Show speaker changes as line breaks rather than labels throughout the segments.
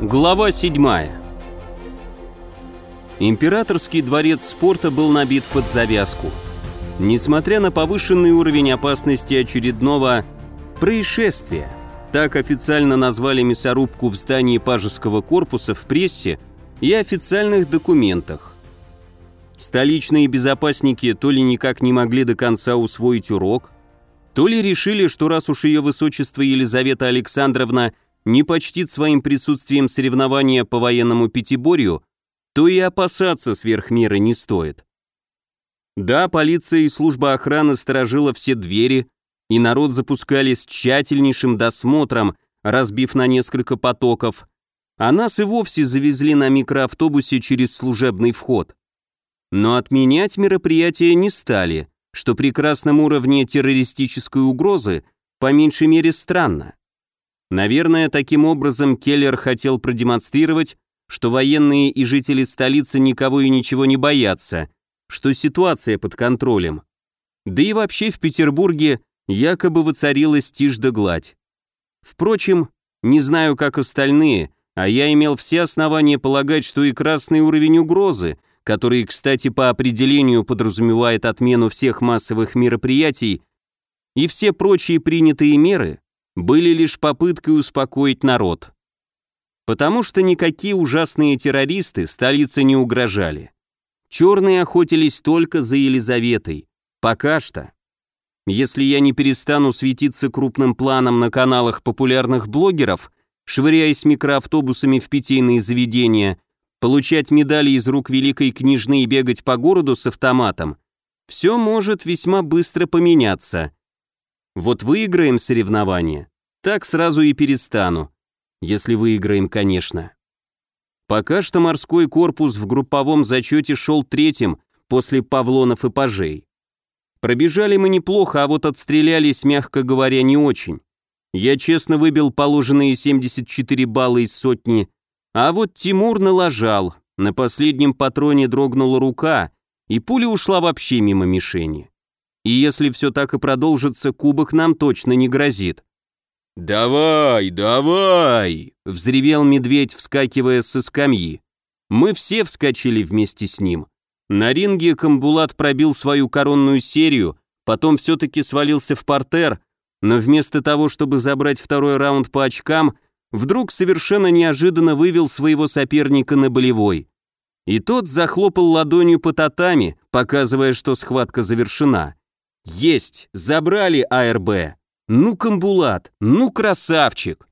Глава 7 Императорский дворец спорта был набит под завязку. Несмотря на повышенный уровень опасности очередного происшествия, так официально назвали мясорубку в здании пажеского корпуса в прессе и официальных документах. Столичные безопасники то ли никак не могли до конца усвоить урок, то ли решили, что раз уж ее высочество Елизавета Александровна не почтит своим присутствием соревнования по военному пятиборью, то и опасаться сверх не стоит. Да, полиция и служба охраны сторожила все двери, и народ запускали с тщательнейшим досмотром, разбив на несколько потоков, а нас и вовсе завезли на микроавтобусе через служебный вход. Но отменять мероприятие не стали, что при красном уровне террористической угрозы по меньшей мере странно. Наверное, таким образом Келлер хотел продемонстрировать, что военные и жители столицы никого и ничего не боятся, что ситуация под контролем. Да и вообще в Петербурге якобы воцарилась тишь да гладь. Впрочем, не знаю, как остальные, а я имел все основания полагать, что и красный уровень угрозы, который, кстати, по определению подразумевает отмену всех массовых мероприятий, и все прочие принятые меры были лишь попыткой успокоить народ. Потому что никакие ужасные террористы столице не угрожали. Черные охотились только за Елизаветой. Пока что. Если я не перестану светиться крупным планом на каналах популярных блогеров, швыряясь микроавтобусами в питейные заведения, получать медали из рук великой княжны и бегать по городу с автоматом, все может весьма быстро поменяться. Вот выиграем соревнование, так сразу и перестану. Если выиграем, конечно. Пока что морской корпус в групповом зачете шел третьим после Павлонов и Пажей. Пробежали мы неплохо, а вот отстрелялись, мягко говоря, не очень. Я честно выбил положенные 74 балла из сотни, а вот Тимур налажал, на последнем патроне дрогнула рука, и пуля ушла вообще мимо мишени. И если все так и продолжится, кубок нам точно не грозит. «Давай, давай!» — взревел медведь, вскакивая со скамьи. Мы все вскочили вместе с ним. На ринге Камбулат пробил свою коронную серию, потом все-таки свалился в портер, но вместо того, чтобы забрать второй раунд по очкам, вдруг совершенно неожиданно вывел своего соперника на болевой. И тот захлопал ладонью по татами, показывая, что схватка завершена. «Есть! Забрали АРБ!» Ну, Камбулат, ну, красавчик!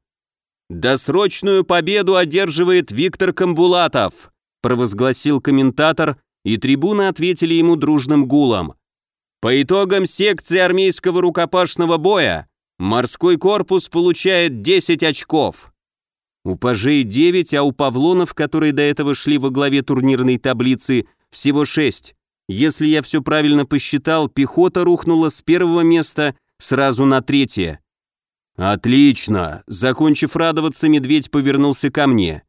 Досрочную победу одерживает Виктор Камбулатов, провозгласил комментатор, и трибуны ответили ему дружным гулом. По итогам секции армейского рукопашного боя морской корпус получает 10 очков. У пажей 9, а у павлонов, которые до этого шли во главе турнирной таблицы, всего 6. Если я все правильно посчитал, пехота рухнула с первого места сразу на третье. «Отлично!» Закончив радоваться, медведь повернулся ко мне.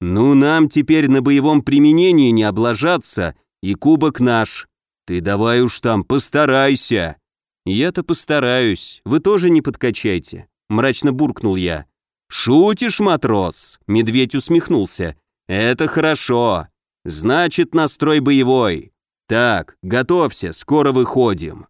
«Ну, нам теперь на боевом применении не облажаться, и кубок наш. Ты давай уж там постарайся!» «Я-то постараюсь, вы тоже не подкачайте», — мрачно буркнул я. «Шутишь, матрос?» — медведь усмехнулся. «Это хорошо. Значит, настрой боевой. Так, готовься, скоро выходим».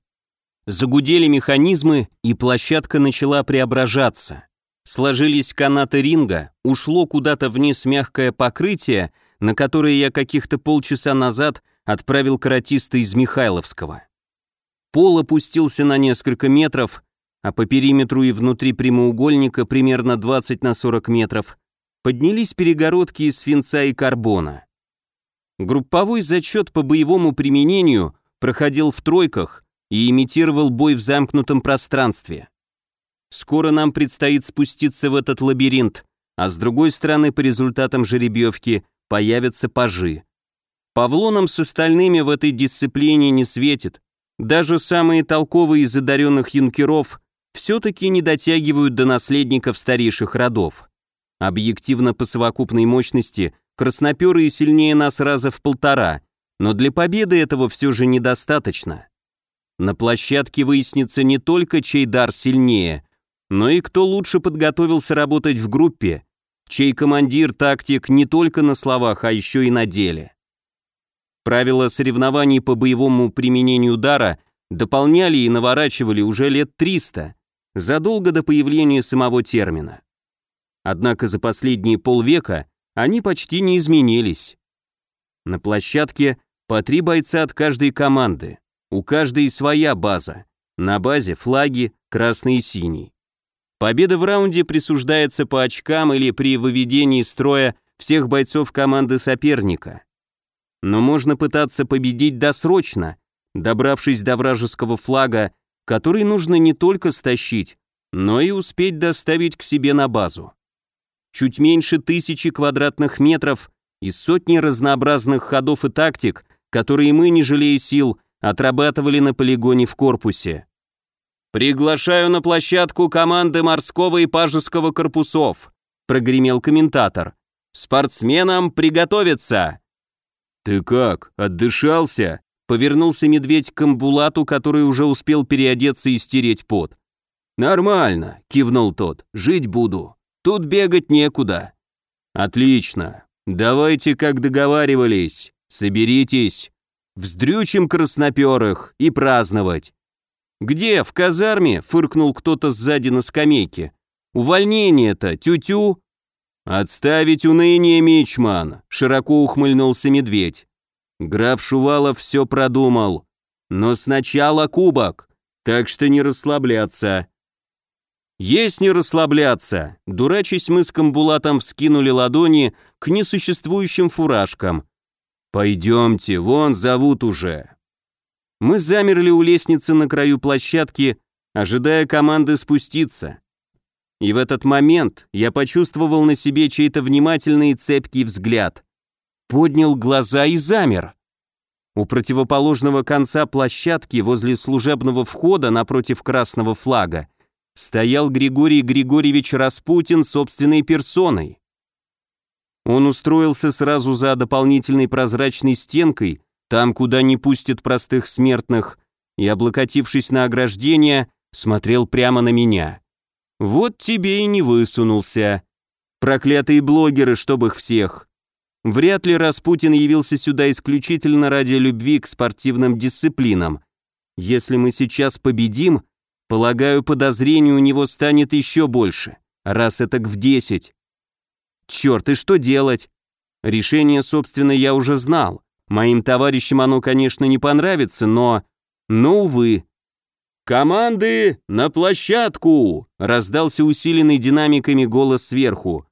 Загудели механизмы, и площадка начала преображаться. Сложились канаты ринга, ушло куда-то вниз мягкое покрытие, на которое я каких-то полчаса назад отправил каратиста из Михайловского. Пол опустился на несколько метров, а по периметру и внутри прямоугольника примерно 20 на 40 метров поднялись перегородки из свинца и карбона. Групповой зачет по боевому применению проходил в тройках, и имитировал бой в замкнутом пространстве. Скоро нам предстоит спуститься в этот лабиринт, а с другой стороны по результатам жеребьевки появятся пажи. Павлонам с остальными в этой дисциплине не светит. Даже самые толковые из одаренных юнкеров все-таки не дотягивают до наследников старейших родов. Объективно по совокупной мощности красноперые сильнее нас раза в полтора, но для победы этого все же недостаточно. На площадке выяснится не только чей дар сильнее, но и кто лучше подготовился работать в группе чей командир тактик не только на словах, а еще и на деле. Правила соревнований по боевому применению дара дополняли и наворачивали уже лет 300, задолго до появления самого термина. Однако за последние полвека они почти не изменились. На площадке по три бойца от каждой команды, у каждой своя база, на базе флаги красный и синий. Победа в раунде присуждается по очкам или при выведении строя всех бойцов команды соперника. Но можно пытаться победить досрочно, добравшись до вражеского флага, который нужно не только стащить, но и успеть доставить к себе на базу. Чуть меньше тысячи квадратных метров и сотни разнообразных ходов и тактик, которые мы, не жалея сил, отрабатывали на полигоне в корпусе. «Приглашаю на площадку команды морского и пажеского корпусов», прогремел комментатор. «Спортсменам приготовиться!»
«Ты как, отдышался?»
Повернулся медведь к амбулату, который уже успел переодеться и стереть пот.
«Нормально», — кивнул тот, — «жить буду. Тут бегать некуда». «Отлично. Давайте, как договаривались, соберитесь, вздрючим красноперых и праздновать.
«Где? В казарме?» — фыркнул кто-то сзади на скамейке. «Увольнение-то, тю-тю!»
«Отставить уныние, Мичман!» — широко ухмыльнулся медведь. Граф Шувалов все продумал. Но сначала кубок, так что не расслабляться.
Есть не расслабляться. Дурачись мы с Камбулатом вскинули ладони к несуществующим фуражкам.
Пойдемте, вон зовут уже.
Мы замерли у лестницы на краю площадки, ожидая команды спуститься. И в этот момент я почувствовал на себе чей-то внимательный и цепкий взгляд. Поднял глаза и замер. У противоположного конца площадки, возле служебного входа напротив красного флага, стоял Григорий Григорьевич Распутин собственной персоной. Он устроился сразу за дополнительной прозрачной стенкой, там, куда не пустят простых смертных, и, облокотившись на ограждение, смотрел прямо на меня. Вот тебе и не высунулся. Проклятые блогеры, чтоб их всех. Вряд ли Распутин явился сюда исключительно ради любви к спортивным дисциплинам. Если мы сейчас победим, полагаю, подозрений у него станет еще больше, раз это в десять. Черт, и что делать? Решение, собственно, я уже знал. Моим товарищам оно, конечно, не понравится, но... Но, увы. «Команды на площадку!» — раздался усиленный динамиками голос сверху.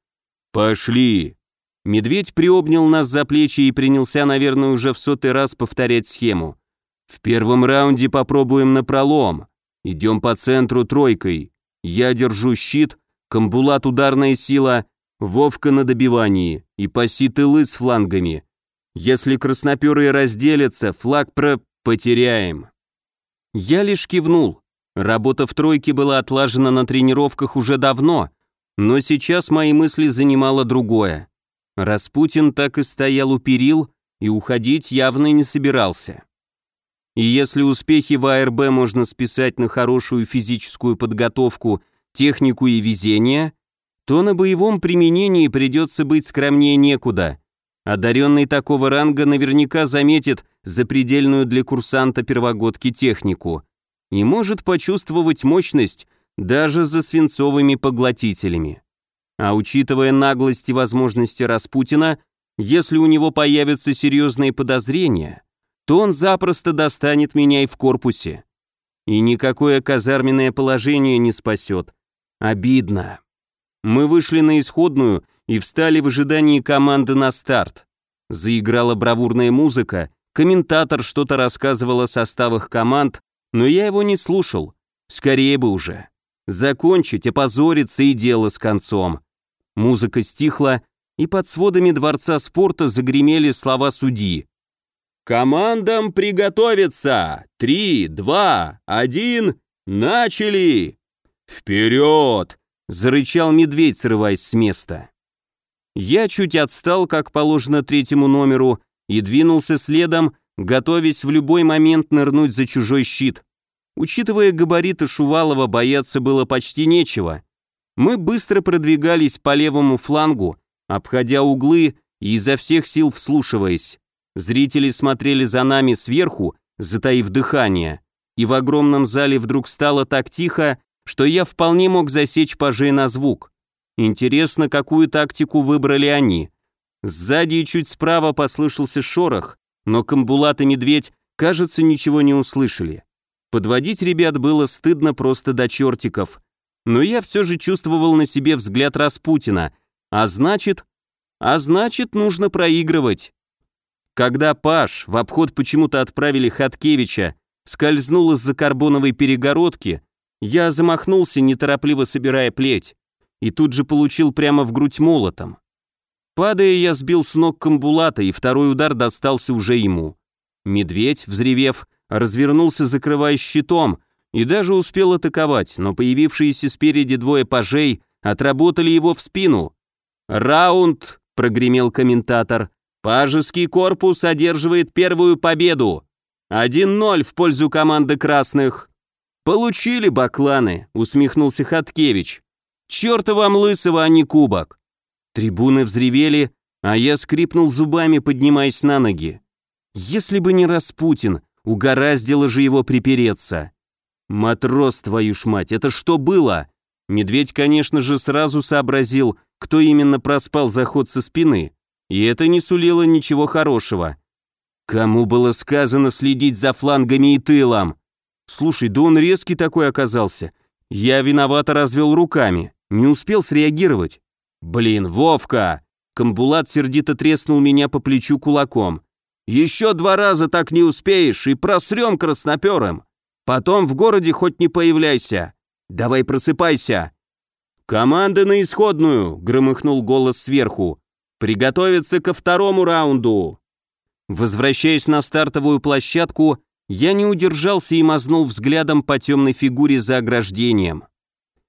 «Пошли!»
Медведь приобнял нас за плечи и принялся, наверное, уже в сотый раз повторять схему. «В первом раунде попробуем на пролом. Идем по центру тройкой. Я держу щит, Камбулат ударная сила, Вовка на добивании и паси тылы с флангами. Если красноперые разделятся, флаг про потеряем. Я лишь кивнул. Работа в тройке была отлажена на тренировках уже давно, но сейчас мои мысли занимало другое. Распутин так и стоял у перил и уходить явно не собирался. И если успехи в АРБ можно списать на хорошую физическую подготовку, технику и везение, то на боевом применении придется быть скромнее некуда – Одаренный такого ранга наверняка заметит запредельную для курсанта первогодки технику и может почувствовать мощность даже за свинцовыми поглотителями. А учитывая наглость и возможности Распутина, если у него появятся серьезные подозрения, то он запросто достанет меня и в корпусе. И никакое казарменное положение не спасет. Обидно. Мы вышли на исходную и встали в ожидании команды на старт. Заиграла бравурная музыка, комментатор что-то рассказывал о составах команд, но я его не слушал. Скорее бы уже. Закончить, опозориться и дело с концом. Музыка стихла, и под сводами Дворца спорта загремели слова судьи. «Командам приготовиться! Три, два, один, начали!» «Вперед!» — зарычал медведь, срываясь с места. Я чуть отстал, как положено третьему номеру, и двинулся следом, готовясь в любой момент нырнуть за чужой щит. Учитывая габариты Шувалова, бояться было почти нечего. Мы быстро продвигались по левому флангу, обходя углы и изо всех сил вслушиваясь. Зрители смотрели за нами сверху, затаив дыхание, и в огромном зале вдруг стало так тихо, что я вполне мог засечь пажей на звук. Интересно, какую тактику выбрали они. Сзади и чуть справа послышался шорох, но Камбулат и Медведь, кажется, ничего не услышали. Подводить ребят было стыдно просто до чертиков. Но я все же чувствовал на себе взгляд Распутина, а значит... А значит, нужно проигрывать. Когда Паш в обход почему-то отправили Хаткевича, скользнул из-за карбоновой перегородки, я замахнулся, неторопливо собирая плеть, и тут же получил прямо в грудь молотом. Падая, я сбил с ног Камбулата, и второй удар достался уже ему. Медведь, взревев, развернулся, закрывая щитом, и даже успел атаковать, но появившиеся спереди двое пажей отработали его в спину. «Раунд!» — прогремел комментатор. Пажеский корпус одерживает первую победу. 1-0 в пользу команды красных. Получили бакланы, усмехнулся Хаткевич. Чёрта вам лысого, а не кубок. Трибуны взревели, а я скрипнул зубами, поднимаясь на ноги. Если бы не Распутин, угораздило же его припереться. Матрос, твою ж мать, это что было? Медведь, конечно же, сразу сообразил, кто именно проспал заход со спины и это не сулило ничего хорошего. Кому было сказано следить за флангами и тылом? Слушай, да он резкий такой оказался. Я виновато развел руками, не успел среагировать. Блин, Вовка! Камбулат сердито треснул меня по плечу кулаком. Еще два раза так не успеешь и просрем красноперым. Потом в городе хоть не появляйся. Давай просыпайся. Команда на исходную, громыхнул голос сверху. Приготовиться ко второму раунду. Возвращаясь на стартовую площадку, я не удержался и мазнул взглядом по темной фигуре за ограждением.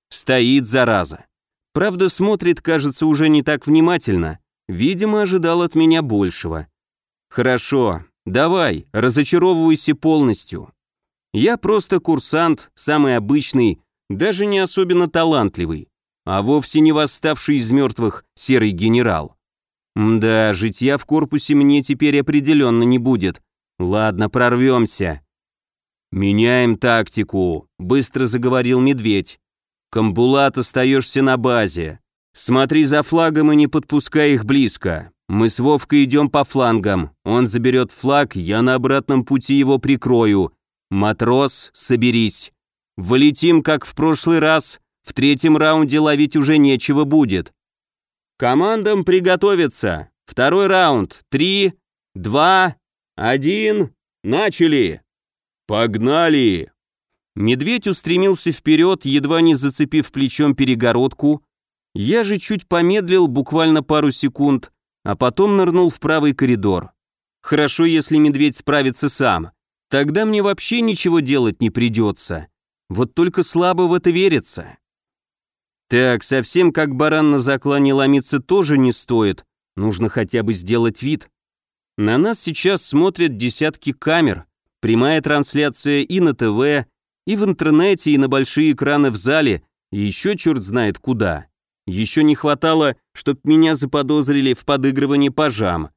Стоит, зараза. Правда, смотрит, кажется, уже не так внимательно. Видимо, ожидал от меня большего. Хорошо, давай, разочаровывайся полностью. Я просто курсант, самый обычный, даже не особенно талантливый, а вовсе не восставший из мертвых серый генерал. Да, житья в корпусе мне теперь определенно не будет. Ладно, прорвемся. Меняем тактику, быстро заговорил медведь. Камбулат, остаешься на базе. Смотри за флагом и не подпускай их близко. Мы с Вовкой идем по флангам. Он заберет флаг, я на обратном пути его прикрою. Матрос, соберись. Вылетим, как в прошлый раз. В третьем раунде ловить уже нечего будет. Командам приготовиться. Второй раунд. Три, два, один. Начали. Погнали. Медведь устремился вперед, едва не зацепив плечом перегородку. Я же чуть помедлил буквально пару секунд, а потом нырнул в правый коридор. Хорошо, если медведь справится сам. Тогда мне вообще ничего делать не придется. Вот только слабо в это верится. Так, совсем как баран на заклане ломиться тоже не стоит, нужно хотя бы сделать вид. На нас сейчас смотрят десятки камер, прямая трансляция и на ТВ, и в интернете, и на большие экраны в зале, и еще черт знает куда. Еще не хватало, чтоб меня заподозрили в подыгрывании пажам.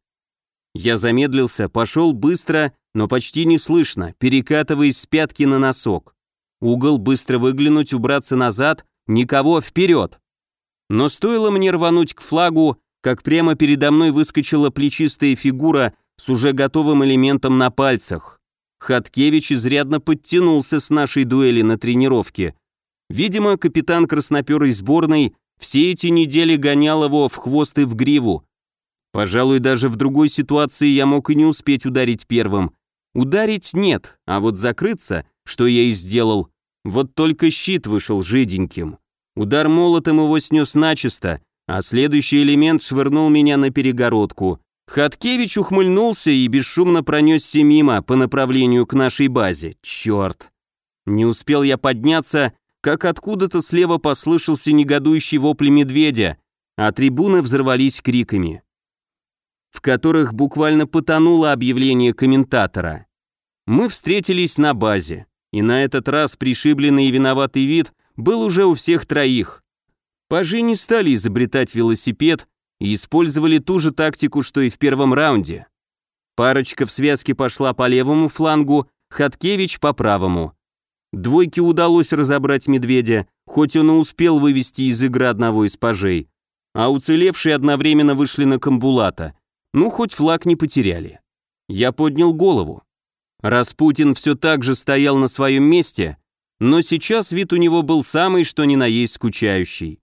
Я замедлился, пошел быстро, но почти неслышно, перекатываясь с пятки на носок. Угол быстро выглянуть, убраться назад, Никого вперед! Но стоило мне рвануть к флагу, как прямо передо мной выскочила плечистая фигура с уже готовым элементом на пальцах. Хаткевич изрядно подтянулся с нашей дуэли на тренировке. Видимо, капитан красноперой сборной все эти недели гонял его в хвост и в гриву. Пожалуй, даже в другой ситуации я мог и не успеть ударить первым. Ударить нет, а вот закрыться, что я и сделал, вот только щит вышел жиденьким. Удар молотом его снес начисто, а следующий элемент швырнул меня на перегородку. Хаткевич ухмыльнулся и бесшумно пронесся мимо по направлению к нашей базе. Черт! Не успел я подняться, как откуда-то слева послышался негодующий вопль медведя, а трибуны взорвались криками, в которых буквально потонуло объявление комментатора. Мы встретились на базе. И на этот раз пришибленный и виноватый вид был уже у всех троих. Пажи не стали изобретать велосипед и использовали ту же тактику, что и в первом раунде. Парочка в связке пошла по левому флангу, Хаткевич по правому. Двойке удалось разобрать медведя, хоть он и успел вывести из игры одного из пажей, а уцелевшие одновременно вышли на Камбулата. Ну, хоть флаг не потеряли. Я поднял голову. Распутин все так же стоял на своем месте, но сейчас вид у него был самый что ни на есть скучающий.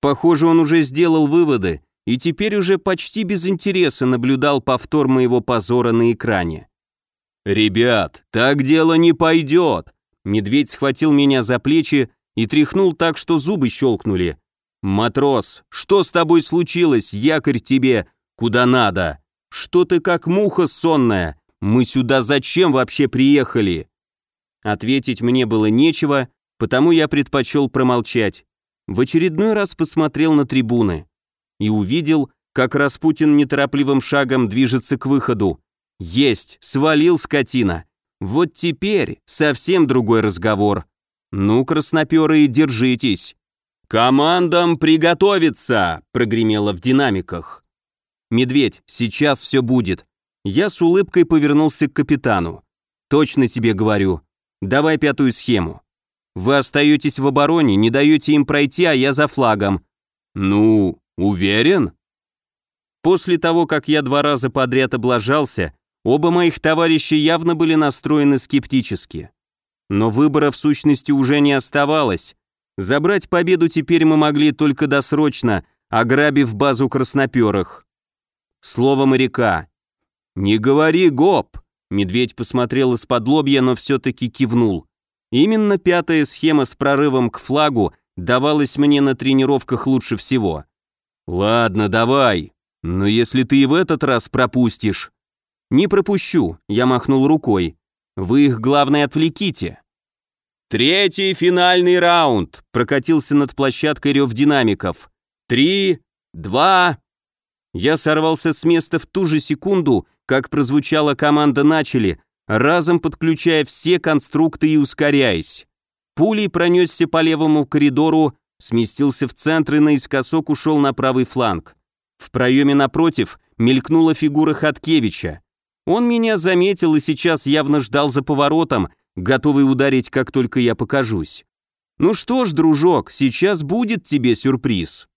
Похоже, он уже сделал выводы и теперь уже почти без интереса наблюдал повтор моего позора на экране. «Ребят, так дело не пойдет!» Медведь схватил меня за плечи и тряхнул так, что зубы щелкнули. «Матрос, что с тобой случилось? Якорь тебе куда надо! Что ты как муха сонная? Мы сюда зачем вообще приехали?» Ответить мне было нечего, потому я предпочел промолчать. В очередной раз посмотрел на трибуны и увидел, как Распутин неторопливым шагом движется к выходу. Есть, свалил скотина. Вот теперь совсем другой разговор. Ну, красноперые, держитесь. «Командам приготовиться!» — прогремело в динамиках. «Медведь, сейчас все будет». Я с улыбкой повернулся к капитану. «Точно тебе говорю. Давай пятую схему. Вы остаетесь в обороне, не даете им пройти, а я за флагом». «Ну, уверен?» После того, как я два раза подряд облажался, Оба моих товарища явно были настроены скептически. Но выбора в сущности уже не оставалось. Забрать победу теперь мы могли только досрочно, ограбив базу красноперых. Слово моряка. «Не говори, гоп!» Медведь посмотрел из-под лобья, но все-таки кивнул. Именно пятая схема с прорывом к флагу давалась мне на тренировках лучше всего. «Ладно, давай, но если ты и в этот раз пропустишь...» «Не пропущу», — я махнул рукой. «Вы их, главное, отвлеките». «Третий финальный раунд», — прокатился над площадкой рев динамиков. «Три, два...» Я сорвался с места в ту же секунду, как прозвучала команда «Начали», разом подключая все конструкты и ускоряясь. Пулей пронесся по левому коридору, сместился в центр и наискосок ушел на правый фланг. В проеме напротив мелькнула фигура Хаткевича. Он меня заметил и сейчас явно ждал за поворотом, готовый ударить, как только я покажусь. Ну что ж, дружок, сейчас будет тебе сюрприз.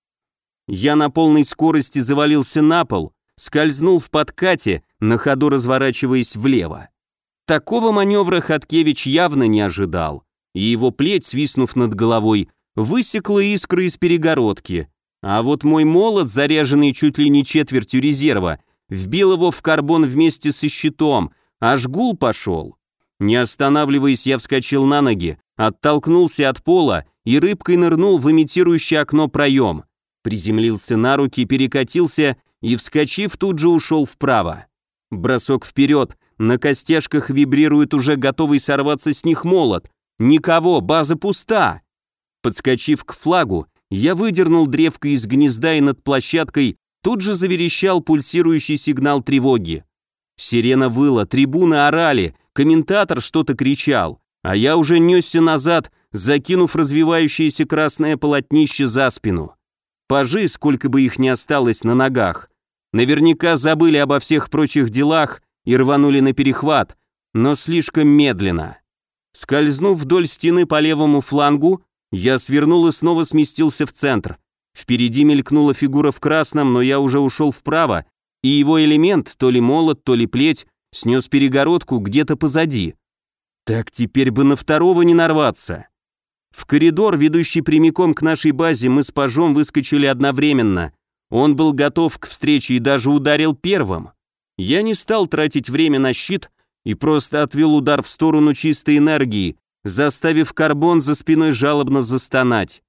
Я на полной скорости завалился на пол, скользнул в подкате, на ходу разворачиваясь влево. Такого маневра Хаткевич явно не ожидал, и его плеть, свистнув над головой, высекла искры из перегородки. А вот мой молот, заряженный чуть ли не четвертью резерва, вбил его в карбон вместе со щитом, аж гул пошел. Не останавливаясь, я вскочил на ноги, оттолкнулся от пола и рыбкой нырнул в имитирующее окно проем. Приземлился на руки, перекатился и, вскочив, тут же ушел вправо. Бросок вперед, на костяшках вибрирует уже готовый сорваться с них молот. Никого, база пуста. Подскочив к флагу, я выдернул древко из гнезда и над площадкой Тут же заверещал пульсирующий сигнал тревоги. Сирена выла, трибуны орали, комментатор что-то кричал, а я уже несся назад, закинув развивающееся красное полотнище за спину. Пажи, сколько бы их ни осталось на ногах, наверняка забыли обо всех прочих делах и рванули на перехват, но слишком медленно. Скользнув вдоль стены по левому флангу, я свернул и снова сместился в центр. Впереди мелькнула фигура в красном, но я уже ушел вправо, и его элемент, то ли молот, то ли плеть, снес перегородку где-то позади. Так теперь бы на второго не нарваться. В коридор, ведущий прямиком к нашей базе, мы с пажом выскочили одновременно. Он был готов к встрече и даже ударил первым. Я не стал тратить время на щит и просто отвел удар в сторону чистой энергии, заставив карбон за спиной жалобно застонать.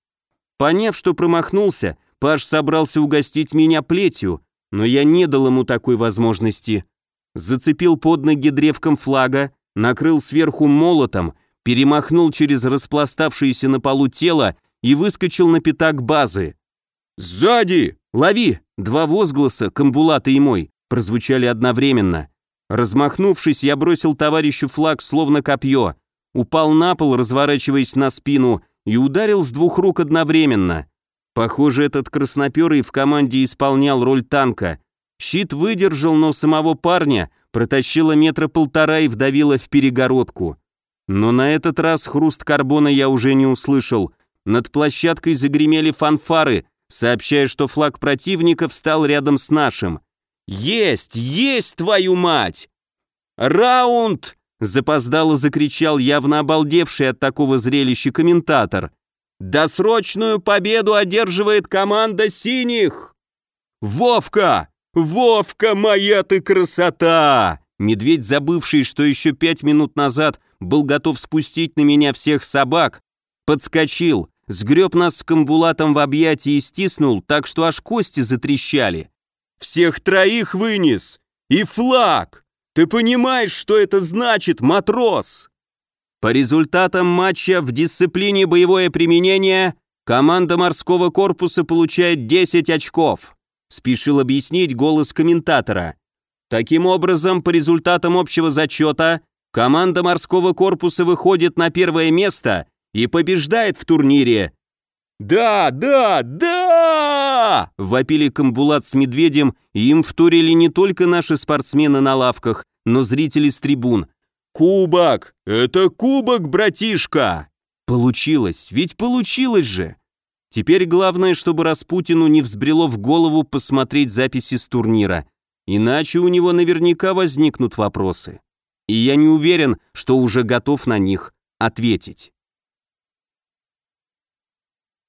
Поняв, что промахнулся, Паш собрался угостить меня плетью, но я не дал ему такой возможности. Зацепил под ноги древком флага, накрыл сверху молотом, перемахнул через распластавшееся на полу тело и выскочил на пятак базы. «Сзади! Лови!» Два возгласа, Камбулата и мой, прозвучали одновременно. Размахнувшись, я бросил товарищу флаг словно копье, упал на пол, разворачиваясь на спину, и ударил с двух рук одновременно. Похоже, этот красноперый в команде исполнял роль танка. Щит выдержал, но самого парня протащило метра полтора и вдавило в перегородку. Но на этот раз хруст карбона я уже не услышал. Над площадкой загремели фанфары, сообщая, что флаг противника встал рядом с нашим. «Есть! Есть, твою мать!» «Раунд!» — запоздало закричал явно обалдевший от такого зрелища комментатор. «Досрочную победу одерживает команда синих!» «Вовка! Вовка, моя ты красота!» Медведь, забывший, что еще пять минут назад был готов спустить на меня всех собак, подскочил, сгреб нас с камбулатом в объятии и стиснул, так что аж кости затрещали. «Всех троих вынес! И флаг! Ты понимаешь, что это значит, матрос?» По результатам матча в дисциплине боевое применение команда морского корпуса получает 10 очков, спешил объяснить голос комментатора. Таким образом, по результатам общего зачета, команда морского корпуса выходит на первое место и побеждает в турнире. «Да, да, да!» – вопили Камбулат с Медведем, и им вторили не только наши спортсмены на лавках, но зрители с трибун. «Кубок! Это кубок, братишка!» Получилось, ведь получилось же! Теперь главное, чтобы Распутину не взбрело в голову посмотреть записи с турнира, иначе у него наверняка возникнут вопросы. И я не уверен, что уже готов на них ответить.